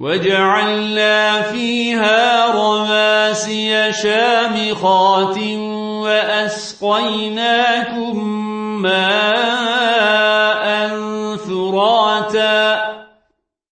وجعلنا فيها رواسي شامخات وأسقيناكم ماء فراتا